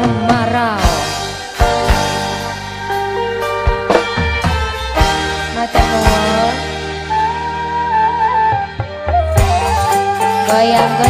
Kemarau. Goyang-goyang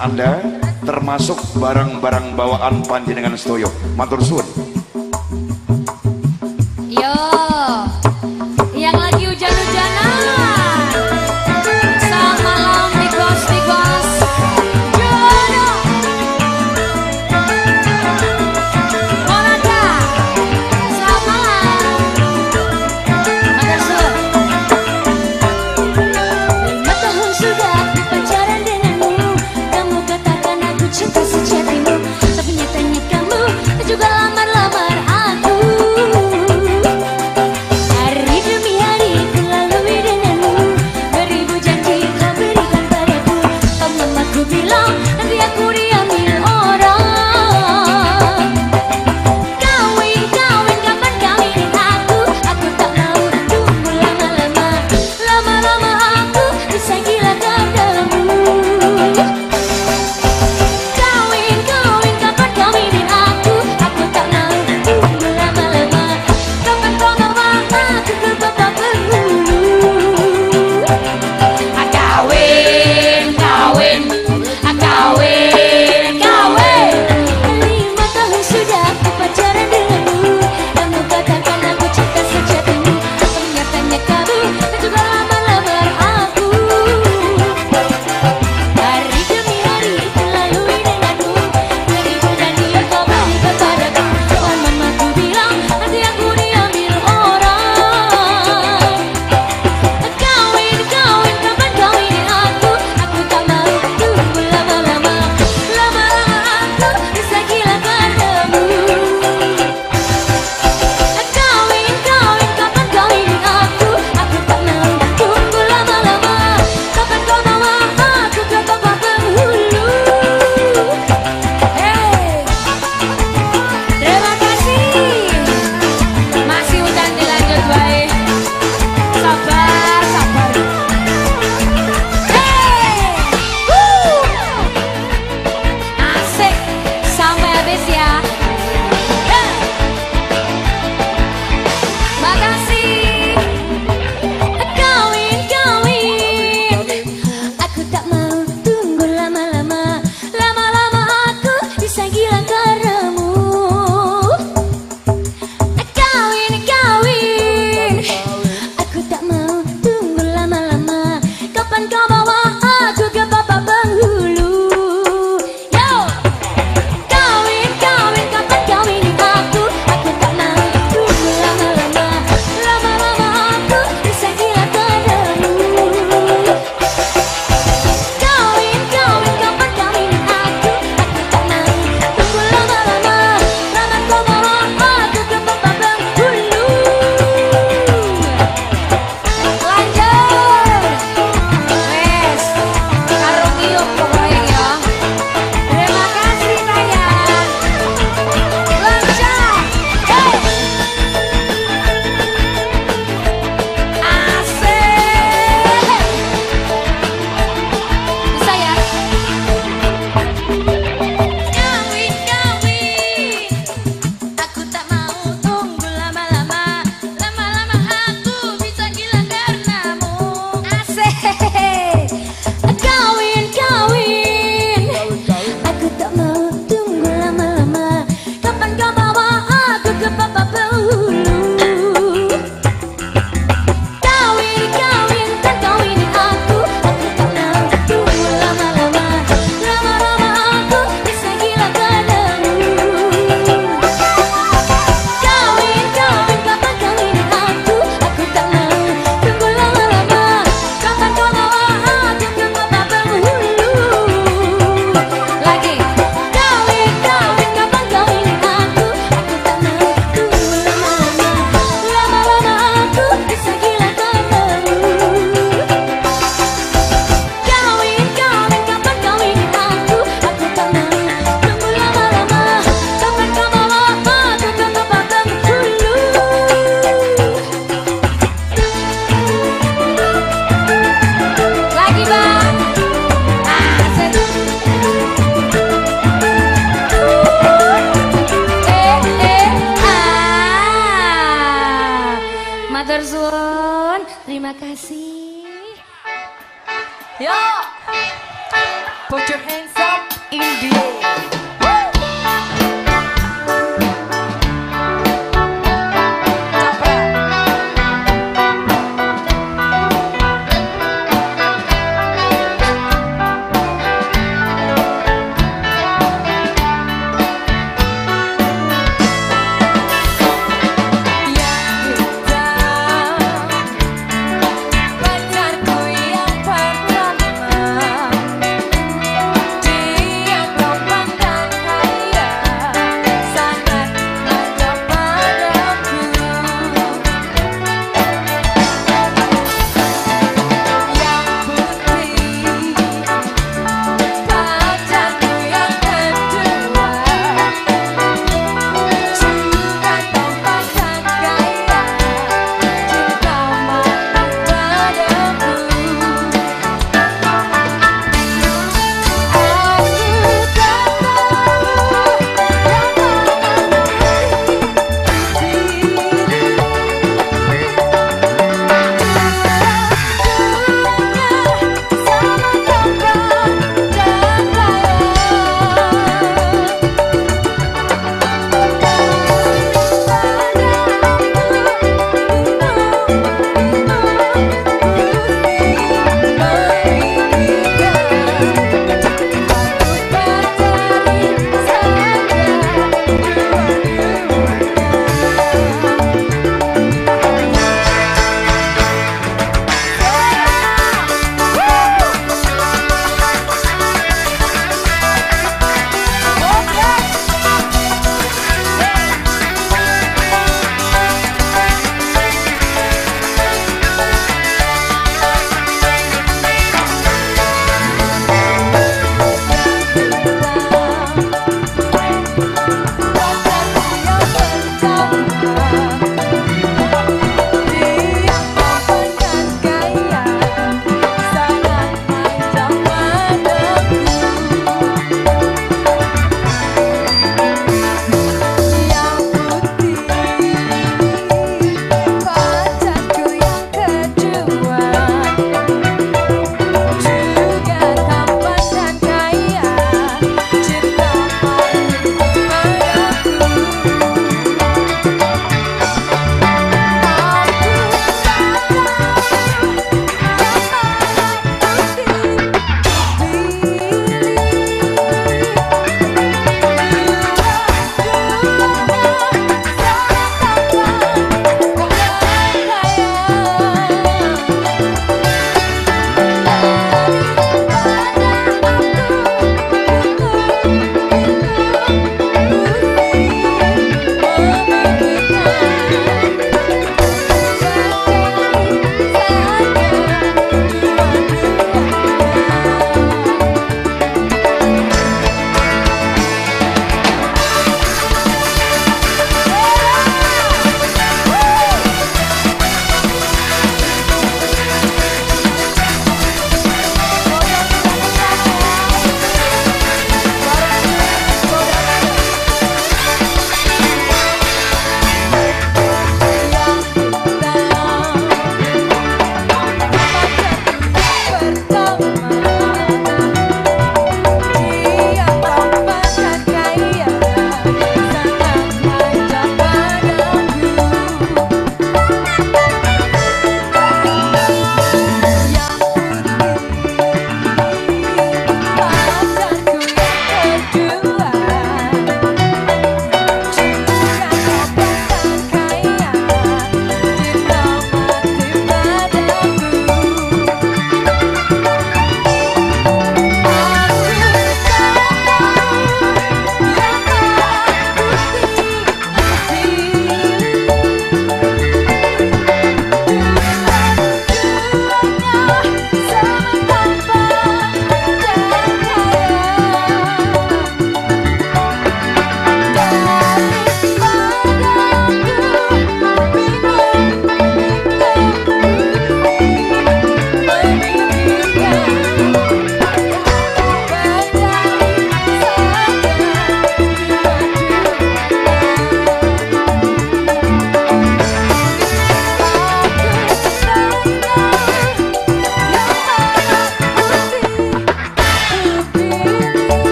Anda termasuk barang-barang bawaan panjenengan stoyo. Matur suwun.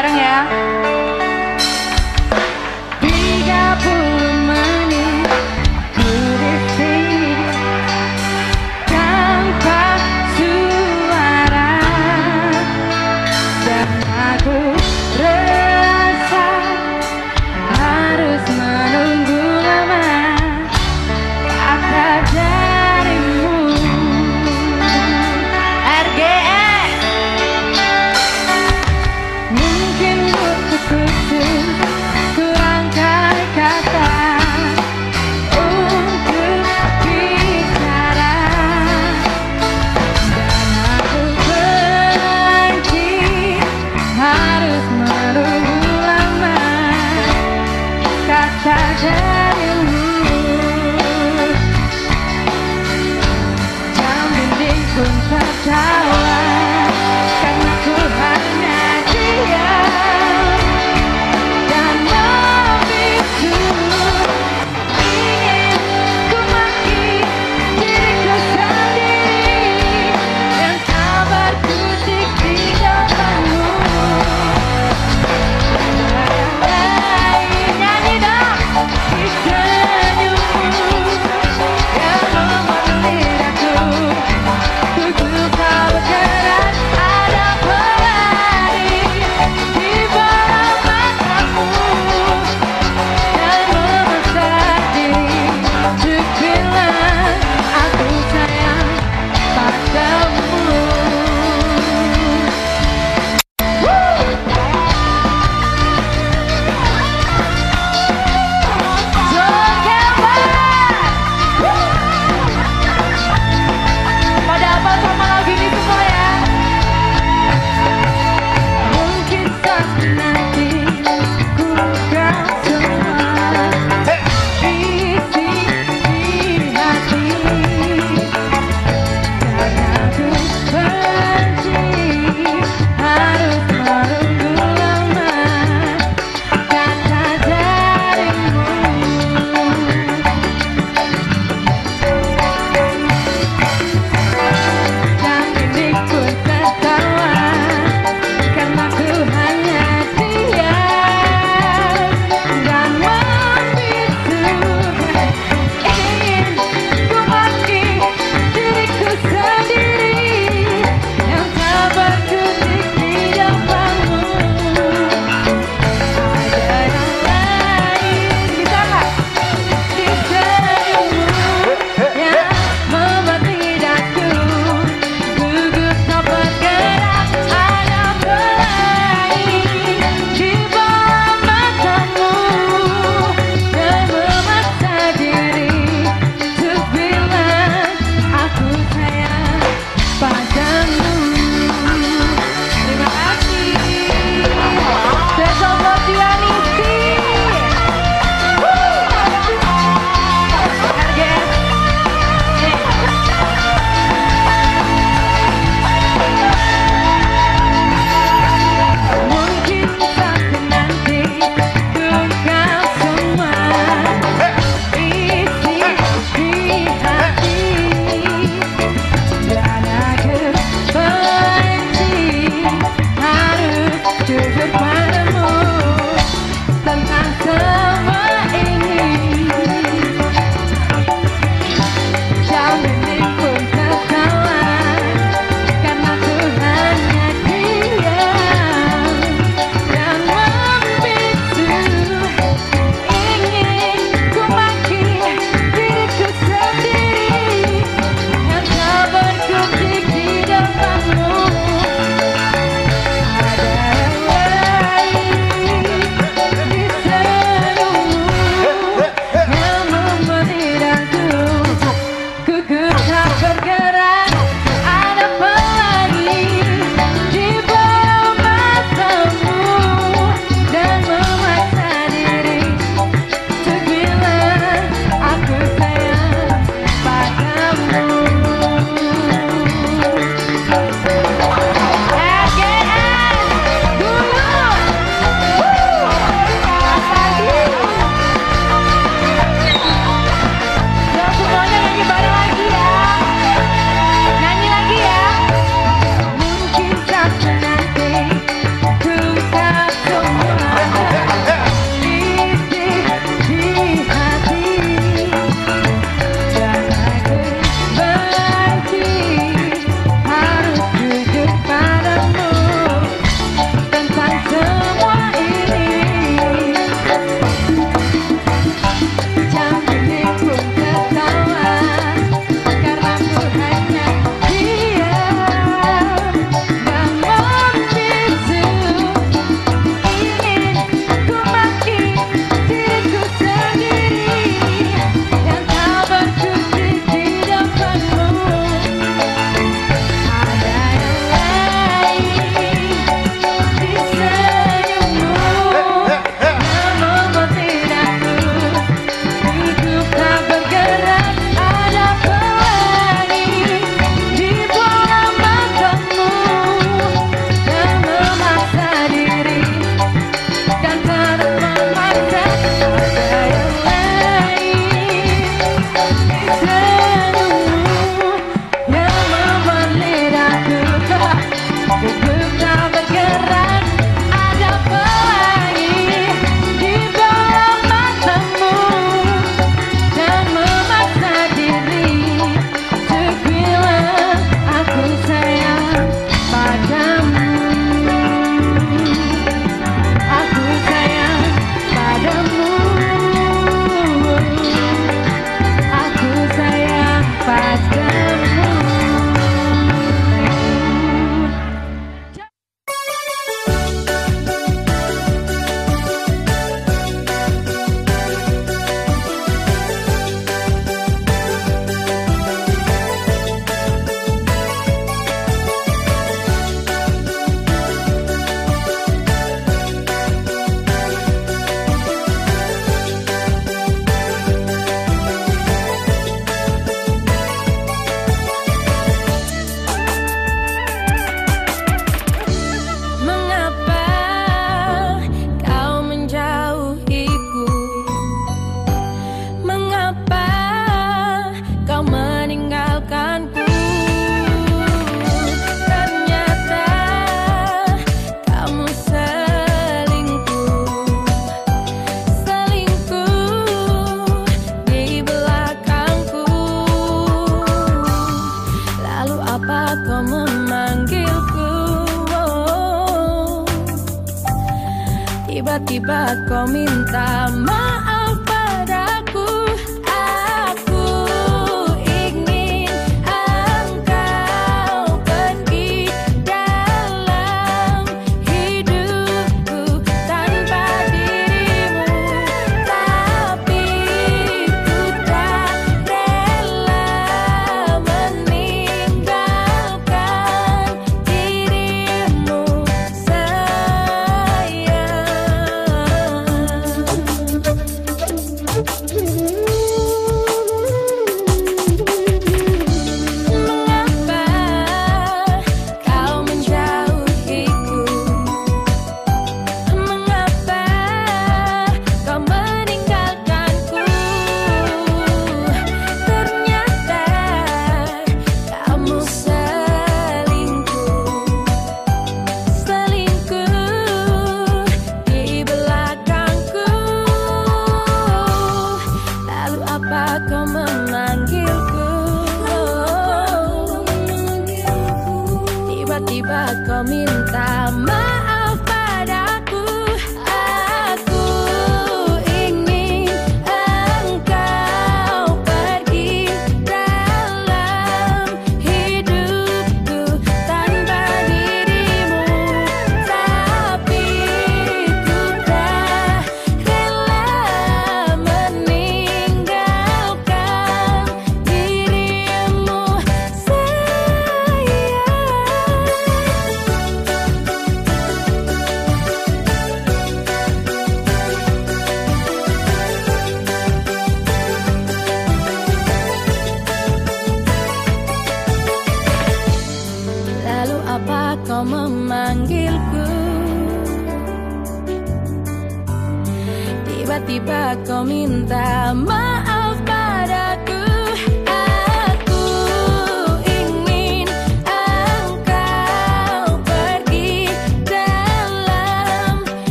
Bareng ya.